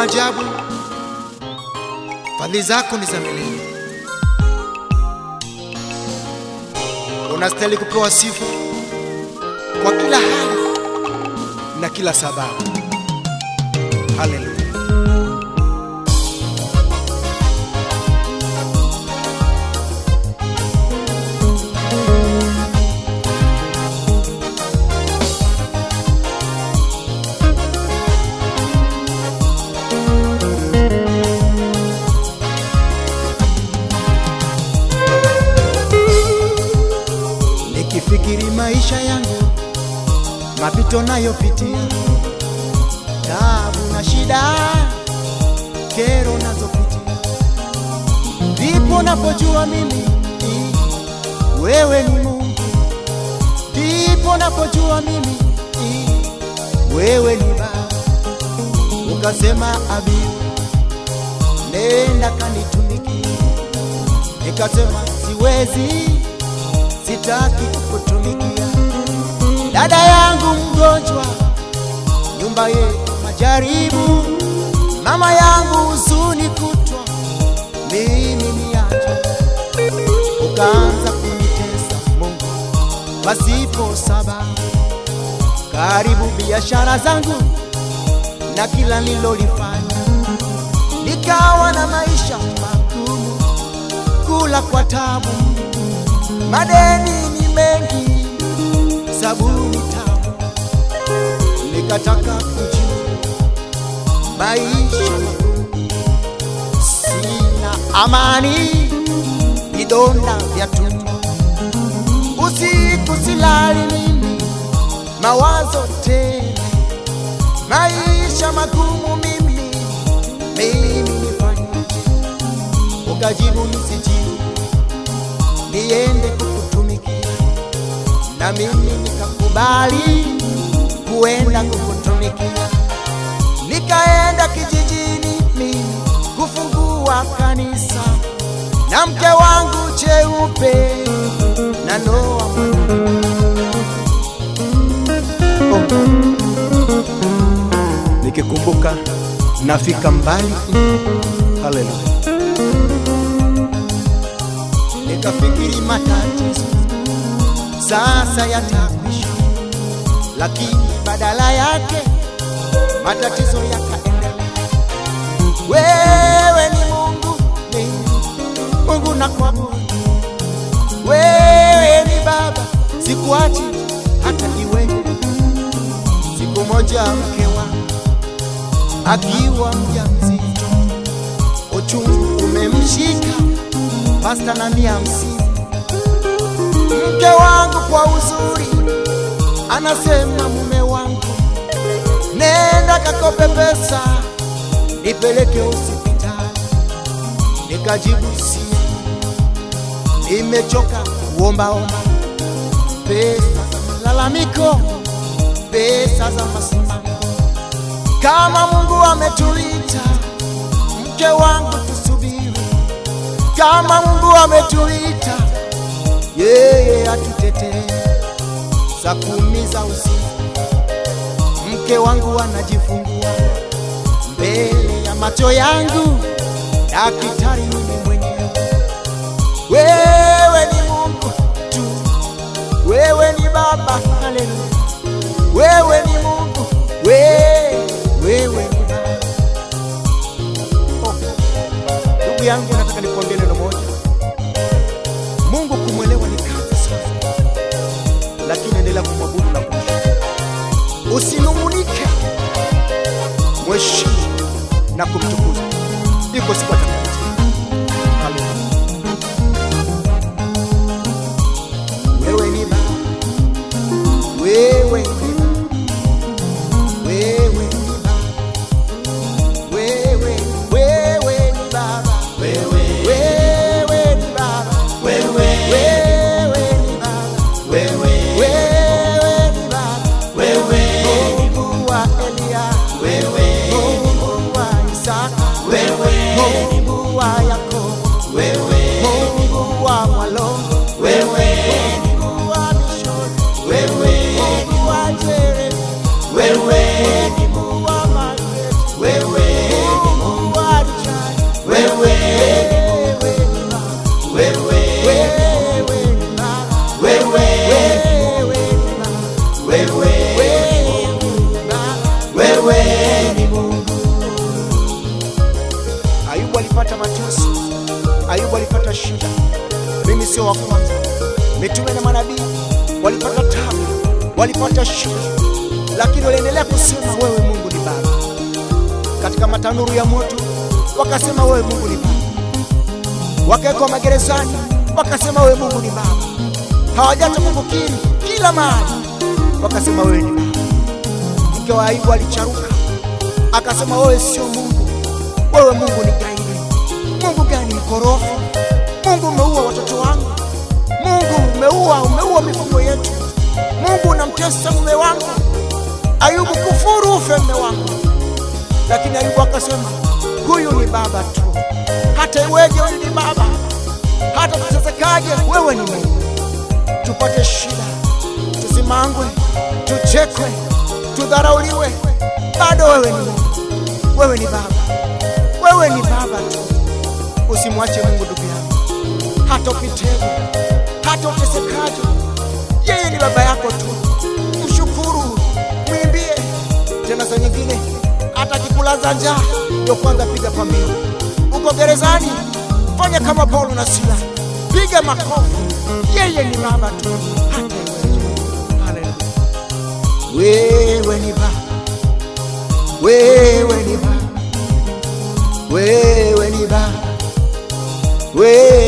wa ajabu, fadhili zako ni za milele. Unastahili kupewa sifa kwa kila hali na kila sababu. Haleluya. Nikifikiri maisha yangu, mapito nayopitia, taabu na shida, kero nazopitia, ndipo napojua mimi wewe ni Mungu, ndipo napojua mimi wewe ni Baba. Ukasema abi, nenda kanitumiki. Nikasema siwezi sitaki kukutumikia. Dada yangu mgonjwa, nyumba ye majaribu, mama yangu huzuni kutwa, mimi niacha. Ukaanza kunitesa Mungu pasipo sababu, karibu biashara zangu na kila nilolifanya, nikawa na maisha magumu, kula kwa tabu madeni ni mengi, tamu, nikataka magumu, sina amani, vidonda vya tumbo, usiku silali mimi, mawazo tele, maisha magumu mimi, mimi nifanyaje? Ukajibu nisijibu niende na mimi nikakubali kuenda kukutumikia. Nikaenda kijijini mimi kufungua kanisa na mke wangu cheupe na Noa mwana. Nikikumbuka nafika mbali, haleluya. Nikafikiri matatizo sasa yatamisha, lakini badala yake matatizo yakaendelea. Wewe ni Mungu, ni Mungu na kwa Wewe ni Baba, sikuachi hata iwe. Siku moja mke wangu akiwa mjamzito, uchungu umemshika pasta na mia hamsini. Mke wangu kwa uzuri anasema, mume wangu, nenda kakope pesa nipeleke hospitali. Nikajibu si, nimechoka kuombaomba pesa za malalamiko, pesa za masimamo. Kama Mungu ametuita, mke wangu, tusubiri kama Mungu ametuita, yeye atutetee. za kuumiza usiku mke wangu anajifungua mbele ya macho yangu, daktari mimi mwenyewe. Wewe ni Mungu tu, wewe ni Baba, haleluya. Wewe ni Mungu, wewe, wewe ni Baba. Oh, ndugu yangu, nataka nikuambie neno moja. Mungu kumwelewa lakini endelea kumwabudu na kumshukuru. Usinung'unike, mheshimu na kumtukuza. Iko siku alipata matusi, Ayubu alipata shida. Mimi sio wa kwanza. Mitume na manabii walipata tabu, walipata shida, lakini waliendelea kusema wewe Mungu ni Baba. Katika matanuru ya moto wakasema wewe Mungu ni Baba, wakawekwa magerezani wakasema wewe Mungu ni Baba. Hawajata kukukiri kila mahali, wakasema wewe ni Baba. Mke wa Ayubu alicharuka akasema, wewe sio Mungu, wewe Mungu ni kaini. Mungu gani mkorofi? Mungu umeua watoto wangu, Mungu umeua, umeua mifugo yetu, Mungu unamtesa mume wangu. Ayubu, kufuru ufe mume wangu. Lakini Ayubu akasema huyu ni baba tu, hata iweje, huyu ni baba, hata tutesekaje, wewe ni Mungu. Tupate shida, tusimangwe, tuchekwe, tudharauliwe, bado wewe ni Mungu, wewe ni baba, wewe ni baba tu. Usimwache Mungu ndugu yangu, hata upiteje, hata utesekaje, yeye ni baba yako tu. Mshukuru, mwimbie. Tena saa nyingine hata kikulaza njaa, ndio kwanza piga pambio. Uko gerezani, fanya kama Paulo na Sila, piga makofi. Yeye ni baba tu, hata. Wewe ni baba, wewe ni baba, wewe Wait.